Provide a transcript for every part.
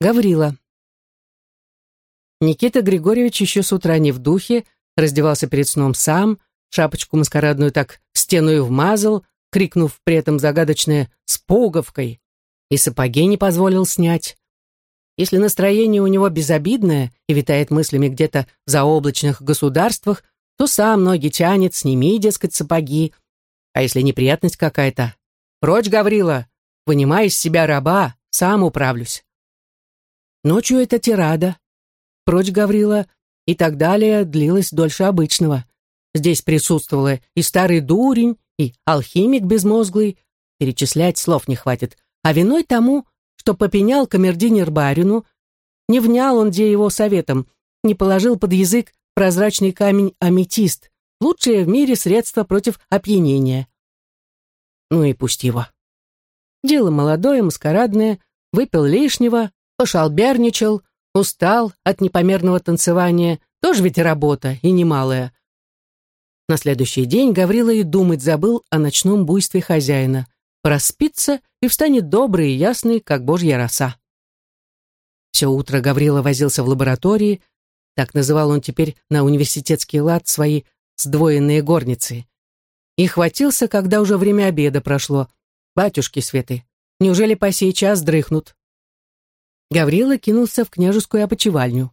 Гаврила. Никита Григорьевич еще с утра не в духе, раздевался перед сном сам, шапочку маскарадную так в стену и вмазал, крикнув при этом загадочное «с пуговкой», и сапоги не позволил снять. Если настроение у него безобидное и витает мыслями где-то в заоблачных государствах, то сам ноги тянет, сними, дескать, сапоги. А если неприятность какая-то? Прочь, Гаврила, вынимай из себя раба, сам управлюсь. Ночью эта тирада. Прочь, Гаврила, и так далее длилась дольше обычного. Здесь присутствовала и старый дурень, и алхимик безмозглый. Перечислять слов не хватит. А виной тому, что попенял камердинер барину, не внял он где его советом, не положил под язык прозрачный камень аметист, лучшее в мире средство против опьянения. Ну и пусть его. Дело молодое, маскарадное, выпил лишнего, пошалберничал, устал от непомерного танцевания, тоже ведь работа, и немалая. На следующий день Гаврила и думать забыл о ночном буйстве хозяина. Проспится и встанет добрый и ясный, как божья роса. Все утро Гаврила возился в лаборатории, так называл он теперь на университетский лад свои сдвоенные горницы. И хватился, когда уже время обеда прошло. Батюшки Светы, неужели по сей час дрыхнут? Гаврила кинулся в княжескую опочивальню.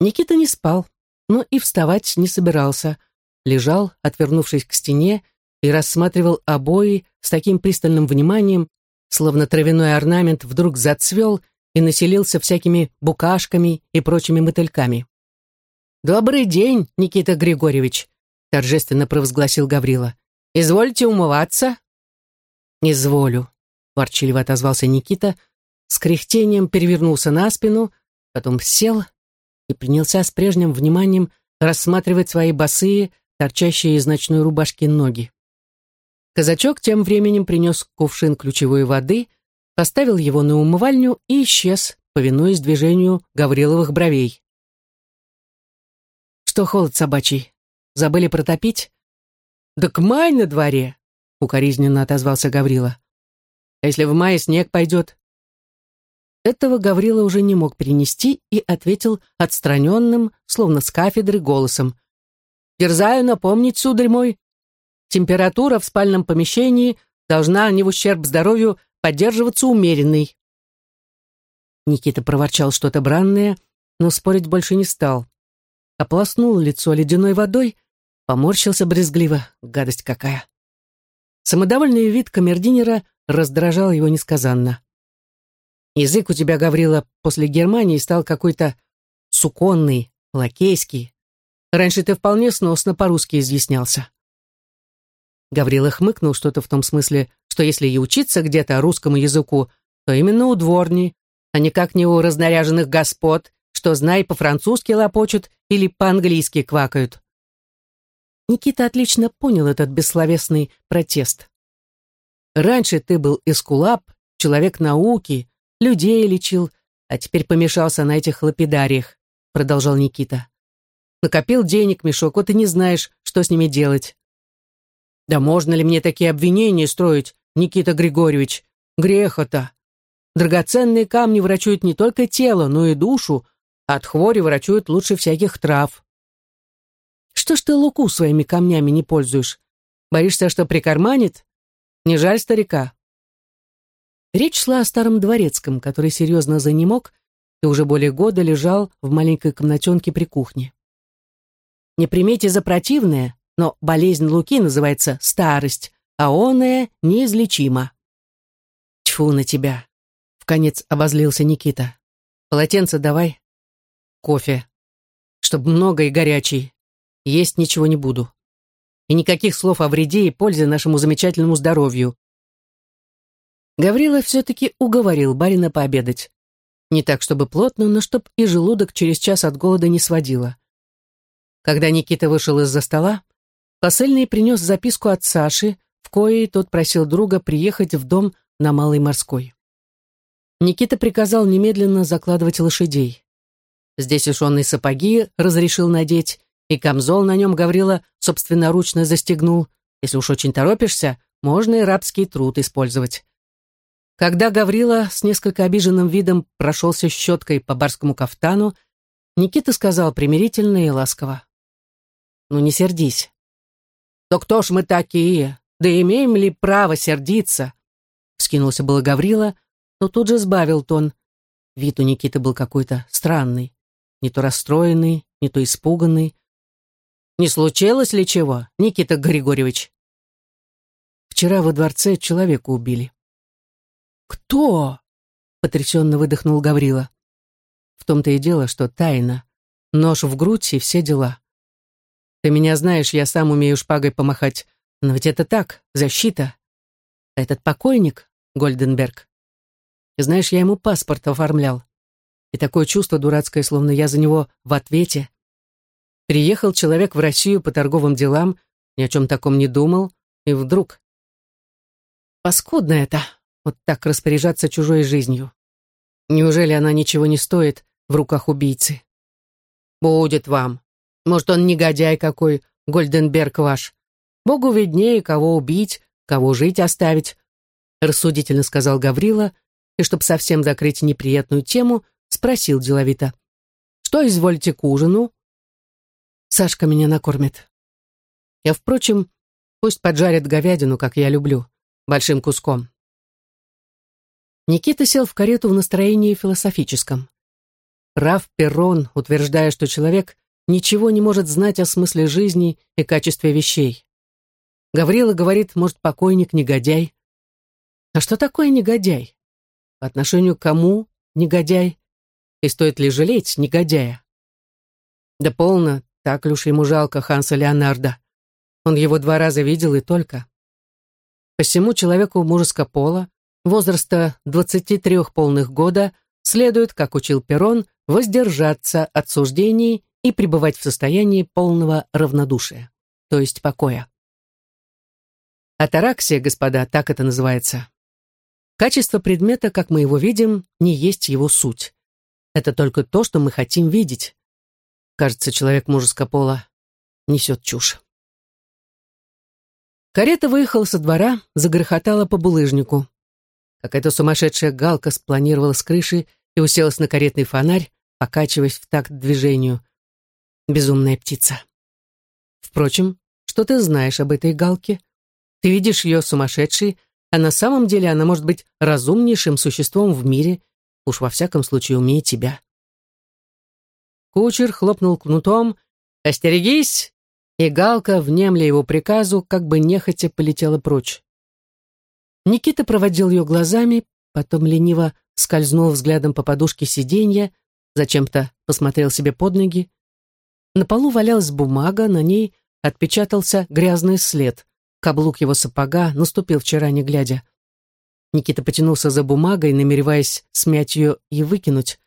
Никита не спал, но и вставать не собирался. Лежал, отвернувшись к стене, и рассматривал обои с таким пристальным вниманием, словно травяной орнамент вдруг зацвел и населился всякими букашками и прочими мотыльками. «Добрый день, Никита Григорьевич!» — торжественно провозгласил Гаврила. «Извольте умываться?» «Изволю», — ворчливо отозвался Никита, с кряхтением перевернулся на спину, потом сел и принялся с прежним вниманием рассматривать свои босые, торчащие из ночной рубашки ноги. Казачок тем временем принес кувшин ключевой воды, поставил его на умывальню и исчез, повинуясь движению Гавриловых бровей. «Что холод собачий? Забыли протопить?» «Да к май на дворе!» — укоризненно отозвался Гаврила. «А если в мае снег пойдет?» Этого Гаврила уже не мог перенести и ответил отстраненным, словно с кафедры, голосом. «Дерзаю напомнить, сударь мой, температура в спальном помещении должна не в ущерб здоровью поддерживаться умеренной». Никита проворчал что-то бранное, но спорить больше не стал. Ополоснул лицо ледяной водой, поморщился брезгливо. Гадость какая. Самодовольный вид камердинера раздражал его несказанно. Язык у тебя, Гаврила, после Германии стал какой-то суконный, лакейский. Раньше ты вполне сносно по-русски изъяснялся. Гаврила хмыкнул что-то в том смысле, что если и учиться где-то русскому языку, то именно у дворни, а никак не у разнаряженных господ, что, знай, по-французски лопочут или по-английски квакают. Никита отлично понял этот бессловесный протест. Раньше ты был эскулап, человек науки, людей лечил, а теперь помешался на этих лапидариях, продолжал Никита. Накопил денег мешок, вот и не знаешь, что с ними делать. Да можно ли мне такие обвинения строить, Никита Григорьевич? Греха-то. Драгоценные камни врачуют не только тело, но и душу, а от хвори врачуют лучше всяких трав. Что ж ты луку своими камнями не пользуешь? Боишься, что прикарманит? Не жаль старика?» Речь шла о старом дворецком, который серьезно занемог и уже более года лежал в маленькой комнатенке при кухне. Не примете за противное, но болезнь Луки называется старость, а оная неизлечима. Тьфу на тебя! В конец обозлился Никита. Полотенце давай. Кофе. Чтоб много и горячий. Есть ничего не буду. И никаких слов о вреде и пользе нашему замечательному здоровью. Гаврила все-таки уговорил барина пообедать. Не так, чтобы плотно, но чтоб и желудок через час от голода не сводило. Когда Никита вышел из-за стола, посыльный принес записку от Саши, в коей тот просил друга приехать в дом на Малой Морской. Никита приказал немедленно закладывать лошадей. Здесь и сапоги разрешил надеть, и камзол на нем Гаврила собственноручно застегнул. Если уж очень торопишься, можно и рабский труд использовать. Когда Гаврила с несколько обиженным видом прошелся щеткой по барскому кафтану, Никита сказал примирительно и ласково. «Ну не сердись». «Да кто ж мы такие? Да имеем ли право сердиться?» Скинулся было Гаврила, но тут же сбавил тон. Вид у Никиты был какой-то странный, не то расстроенный, не то испуганный. «Не случилось ли чего, Никита Григорьевич?» «Вчера во дворце человека убили». «Кто?» — потрясенно выдохнул Гаврила. В том-то и дело, что тайна. Нож в грудь и все дела. Ты меня знаешь, я сам умею шпагой помахать. Но ведь это так, защита. Этот покойник, Гольденберг. Знаешь, я ему паспорт оформлял. И такое чувство дурацкое, словно я за него в ответе. Приехал человек в Россию по торговым делам, ни о чем таком не думал, и вдруг... Паскудно это, вот так распоряжаться чужой жизнью. Неужели она ничего не стоит в руках убийцы? Будет вам. Может, он негодяй какой, Гольденберг ваш. Богу виднее, кого убить, кого жить оставить, рассудительно сказал Гаврила, и, чтобы совсем закрыть неприятную тему, спросил деловито. «Что изволите к ужину?» «Сашка меня накормит. Я, впрочем, пусть поджарит говядину, как я люблю, большим куском. Никита сел в карету в настроении философическом. Прав Перрон, утверждая, что человек ничего не может знать о смысле жизни и качестве вещей. Гаврила говорит, может, покойник негодяй. А что такое негодяй? По отношению к кому негодяй? И стоит ли жалеть негодяя? Да полно, так ли уж ему жалко Ханса Леонарда. Он его два раза видел и только. Посему человеку мужеского пола, возраста 23 полных года следует, как учил Перрон, воздержаться от суждений и пребывать в состоянии полного равнодушия, то есть покоя. Атараксия, господа, так это называется. Качество предмета, как мы его видим, не есть его суть. Это только то, что мы хотим видеть. Кажется, человек мужеского пола несет чушь. Карета выехала со двора, загрохотала по булыжнику. Какая-то сумасшедшая галка спланировала с крыши и уселась на каретный фонарь, покачиваясь в такт движению. Безумная птица. Впрочем, что ты знаешь об этой галке? Ты видишь ее сумасшедшей, а на самом деле она может быть разумнейшим существом в мире, уж во всяком случае умнее тебя. Кучер хлопнул кнутом «Остерегись!» и Галка, внемля его приказу, как бы нехотя полетела прочь. Никита проводил ее глазами, потом лениво скользнул взглядом по подушке сиденья, зачем-то посмотрел себе под ноги. На полу валялась бумага, на ней отпечатался грязный след. Каблук его сапога наступил вчера, не глядя. Никита потянулся за бумагой, намереваясь смять ее и выкинуть.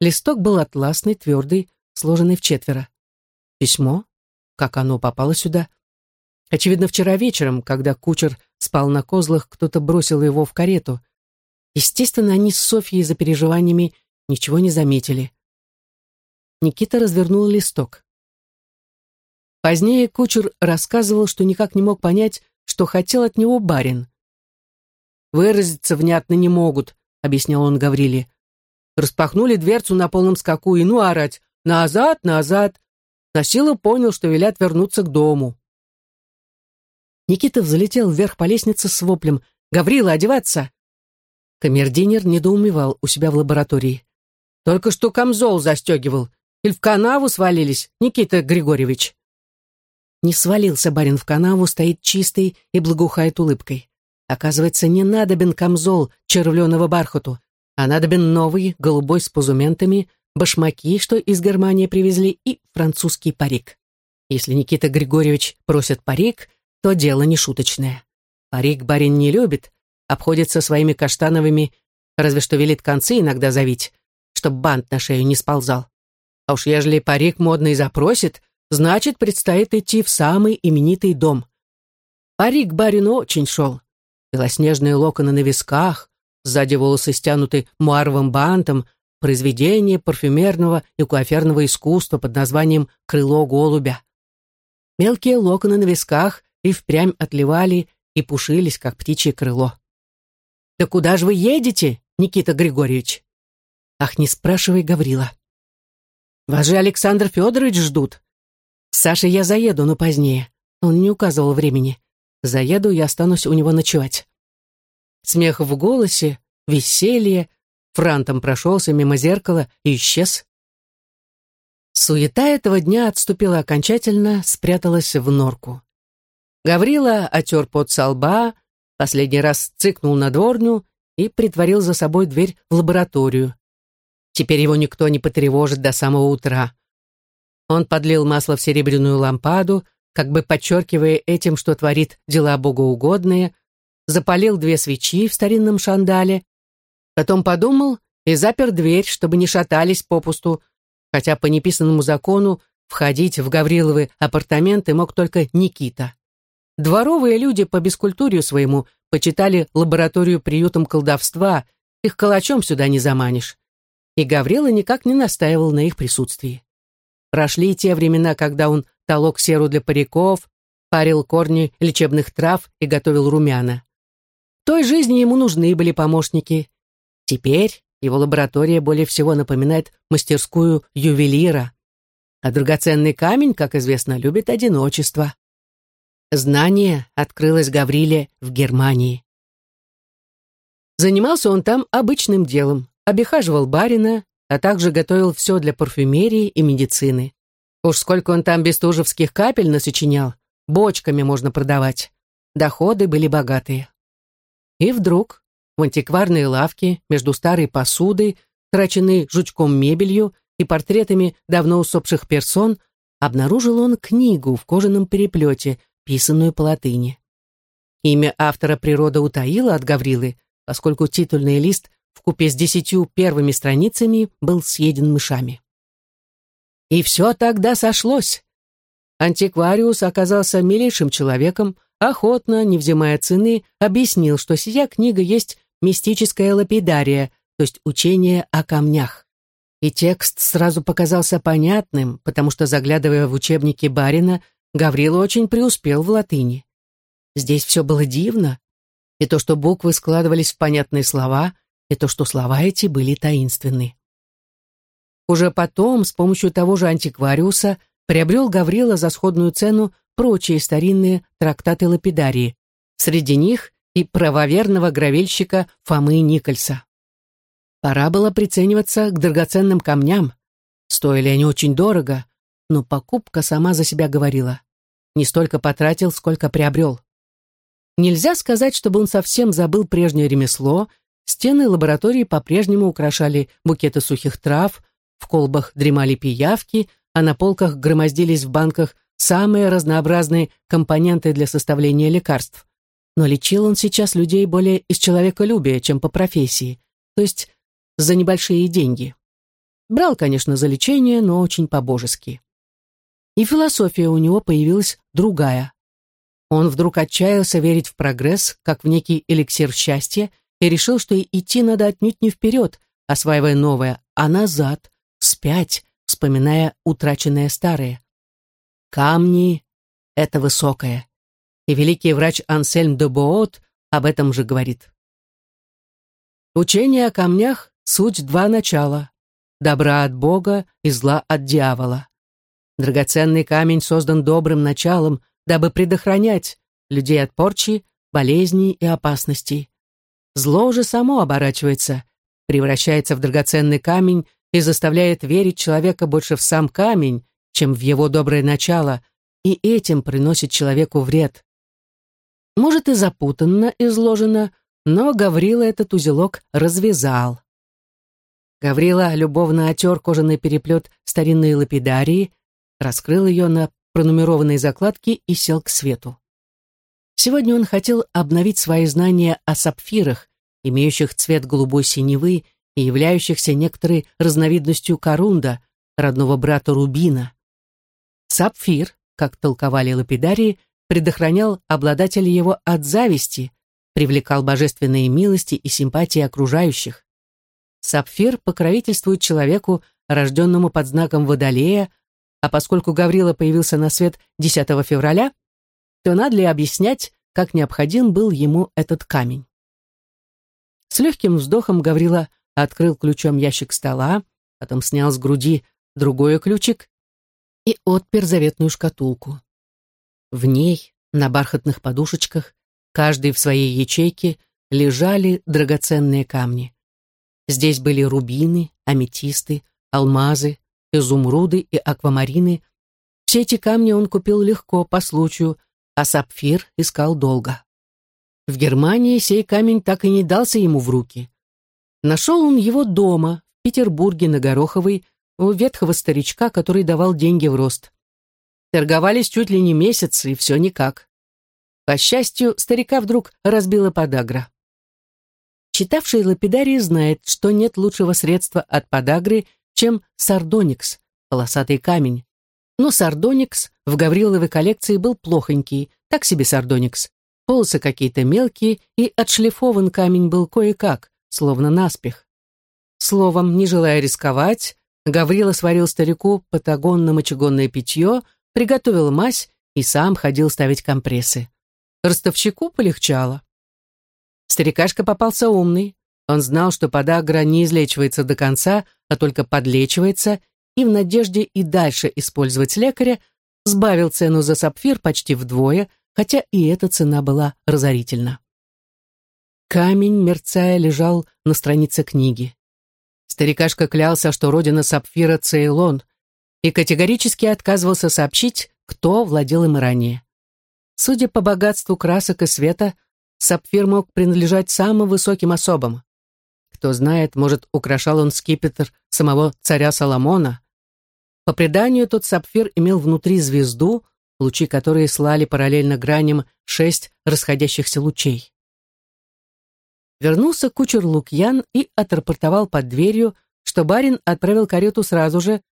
Листок был атласный, твердый, сложенный в четверо. Письмо? Как оно попало сюда? Очевидно, вчера вечером, когда кучер спал на козлах, кто-то бросил его в карету. Естественно, они с Софьей за переживаниями ничего не заметили. Никита развернул листок. Позднее кучер рассказывал, что никак не мог понять, что хотел от него барин. «Выразиться внятно не могут», — объяснял он Гавриле. Распахнули дверцу на полном скаку и ну орать «Назад, назад!» На силу понял, что велят вернуться к дому. Никита взлетел вверх по лестнице с воплем «Гаврила, одеваться!» Камердинер недоумевал у себя в лаборатории. «Только что камзол застегивал. Или в канаву свалились, Никита Григорьевич?» Не свалился барин в канаву, стоит чистый и благоухает улыбкой. Оказывается, не надобен камзол червленого бархату, а надобен новый, голубой с пузументами, башмаки, что из Германии привезли, и французский парик. Если Никита Григорьевич просит парик, то дело не шуточное. Парик барин не любит, обходится своими каштановыми, разве что велит концы иногда завить, чтоб бант на шею не сползал. А уж ежели парик модный запросит, значит, предстоит идти в самый именитый дом. Парик барину очень шел. Белоснежные локоны на висках, сзади волосы стянуты муаровым бантом, произведение парфюмерного и куаферного искусства под названием «Крыло голубя». Мелкие локоны на висках и впрямь отливали и пушились, как птичье крыло. Да куда же вы едете, Никита Григорьевич? Ах, не спрашивай, Гаврила. Вас же Александр Федорович ждут. С Сашей я заеду, но позднее. Он не указывал времени. Заеду и останусь у него ночевать. Смех в голосе, веселье, франтом прошелся мимо зеркала и исчез. Суета этого дня отступила окончательно, спряталась в норку. Гаврила отер пот со лба, последний раз цыкнул на дворню и притворил за собой дверь в лабораторию. Теперь его никто не потревожит до самого утра. Он подлил масло в серебряную лампаду, как бы подчеркивая этим, что творит дела богоугодные, запалил две свечи в старинном шандале, потом подумал и запер дверь, чтобы не шатались попусту, хотя по неписанному закону входить в Гавриловы апартаменты мог только Никита. Дворовые люди по бескультурию своему почитали лабораторию приютом колдовства, их калачом сюда не заманишь. И Гаврила никак не настаивал на их присутствии. Прошли те времена, когда он толок серу для париков, парил корни лечебных трав и готовил румяна. В той жизни ему нужны были помощники. Теперь его лаборатория более всего напоминает мастерскую ювелира. А драгоценный камень, как известно, любит одиночество. Знание открылось Гавриле в Германии. Занимался он там обычным делом, обихаживал барина, а также готовил все для парфюмерии и медицины. Уж сколько он там бестужевских капель насочинял, бочками можно продавать. Доходы были богатые. И вдруг в антикварной лавке между старой посудой, траченной жучком мебелью и портретами давно усопших персон, обнаружил он книгу в кожаном переплете, писанную по латыни. Имя автора природа утаила от Гаврилы, поскольку титульный лист в купе с десятью первыми страницами был съеден мышами. И все тогда сошлось. Антиквариус оказался милейшим человеком, охотно, не взимая цены, объяснил, что сия книга есть мистическая лапидария, то есть учение о камнях. И текст сразу показался понятным, потому что, заглядывая в учебники барина, Гаврила очень преуспел в латыни. Здесь все было дивно, и то, что буквы складывались в понятные слова, и то, что слова эти были таинственны. Уже потом, с помощью того же антиквариуса, приобрел Гаврила за сходную цену прочие старинные трактаты лапидарии. Среди них и правоверного гравельщика Фомы Никольса. Пора было прицениваться к драгоценным камням. Стоили они очень дорого, но покупка сама за себя говорила. Не столько потратил, сколько приобрел. Нельзя сказать, чтобы он совсем забыл прежнее ремесло, стены лаборатории по-прежнему украшали букеты сухих трав, в колбах дремали пиявки, а на полках громоздились в банках самые разнообразные компоненты для составления лекарств но лечил он сейчас людей более из человеколюбия, чем по профессии, то есть за небольшие деньги. Брал, конечно, за лечение, но очень по-божески. И философия у него появилась другая. Он вдруг отчаялся верить в прогресс, как в некий эликсир счастья, и решил, что идти надо отнюдь не вперед, осваивая новое, а назад, вспять, вспоминая утраченное старое. Камни — это высокое и великий врач Ансельм де Боот об этом же говорит. Учение о камнях — суть два начала — добра от Бога и зла от дьявола. Драгоценный камень создан добрым началом, дабы предохранять людей от порчи, болезней и опасностей. Зло же само оборачивается, превращается в драгоценный камень и заставляет верить человека больше в сам камень, чем в его доброе начало, и этим приносит человеку вред. Может, и запутанно изложено, но Гаврила этот узелок развязал. Гаврила любовно отер кожаный переплет старинной лапидарии, раскрыл ее на пронумерованной закладке и сел к свету. Сегодня он хотел обновить свои знания о сапфирах, имеющих цвет голубой синевы и являющихся некоторой разновидностью корунда, родного брата рубина. Сапфир, как толковали лапидарии, предохранял обладателя его от зависти, привлекал божественные милости и симпатии окружающих. Сапфир покровительствует человеку, рожденному под знаком Водолея, а поскольку Гаврила появился на свет 10 февраля, то надо ли объяснять, как необходим был ему этот камень. С легким вздохом Гаврила открыл ключом ящик стола, потом снял с груди другой ключик и отпер заветную шкатулку. В ней, на бархатных подушечках, каждый в своей ячейке, лежали драгоценные камни. Здесь были рубины, аметисты, алмазы, изумруды и аквамарины. Все эти камни он купил легко, по случаю, а сапфир искал долго. В Германии сей камень так и не дался ему в руки. Нашел он его дома, в Петербурге на Гороховой, у ветхого старичка, который давал деньги в рост. Торговались чуть ли не месяц, и все никак. По счастью, старика вдруг разбила подагра. Читавший лапидарий знает, что нет лучшего средства от подагры, чем сардоникс, полосатый камень. Но сардоникс в Гавриловой коллекции был плохонький, так себе сардоникс. Полосы какие-то мелкие, и отшлифован камень был кое-как, словно наспех. Словом, не желая рисковать, Гаврила сварил старику патагонно-мочегонное питье, приготовил мазь и сам ходил ставить компрессы. Ростовщику полегчало. Старикашка попался умный. Он знал, что подагра не излечивается до конца, а только подлечивается, и в надежде и дальше использовать лекаря, сбавил цену за сапфир почти вдвое, хотя и эта цена была разорительна. Камень, мерцая, лежал на странице книги. Старикашка клялся, что родина сапфира — Цейлон, и категорически отказывался сообщить, кто владел им ранее. Судя по богатству красок и света, сапфир мог принадлежать самым высоким особам. Кто знает, может, украшал он скипетр самого царя Соломона. По преданию, тот сапфир имел внутри звезду, лучи которой слали параллельно граням шесть расходящихся лучей. Вернулся кучер Лукьян и отрапортовал под дверью, что барин отправил карету сразу же,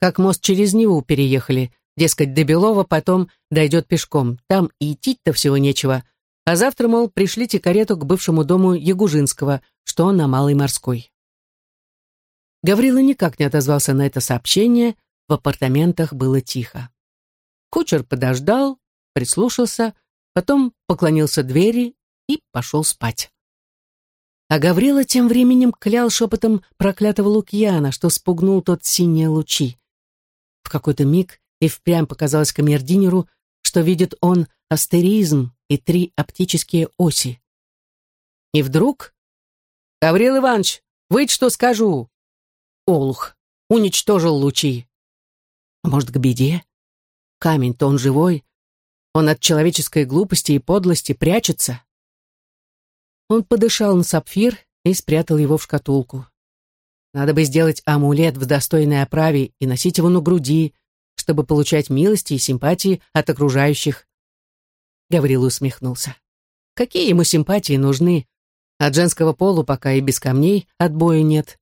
как мост через Неву переехали, дескать, до Белова потом дойдет пешком, там и идти-то всего нечего, а завтра, мол, пришлите карету к бывшему дому Ягужинского, что на Малой Морской. Гаврила никак не отозвался на это сообщение, в апартаментах было тихо. Кучер подождал, прислушался, потом поклонился двери и пошел спать. А Гаврила тем временем клял шепотом проклятого Лукьяна, что спугнул тот синие лучи. В какой-то миг и впрямь показалось камердинеру, что видит он астеризм и три оптические оси. И вдруг... «Гаврил Иванович, выйдь, что скажу!» Олух уничтожил лучи. А может, к беде? Камень-то он живой. Он от человеческой глупости и подлости прячется. Он подышал на сапфир и спрятал его в шкатулку. Надо бы сделать амулет в достойной оправе и носить его на груди, чтобы получать милости и симпатии от окружающих. Гаврил усмехнулся. Какие ему симпатии нужны? От женского полу пока и без камней отбоя нет.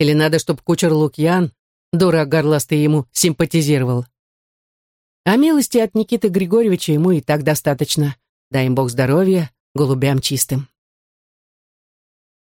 Или надо, чтобы кучер Лукьян, дура горластый, ему симпатизировал. А милости от Никиты Григорьевича ему и так достаточно. Дай им Бог здоровья, голубям чистым.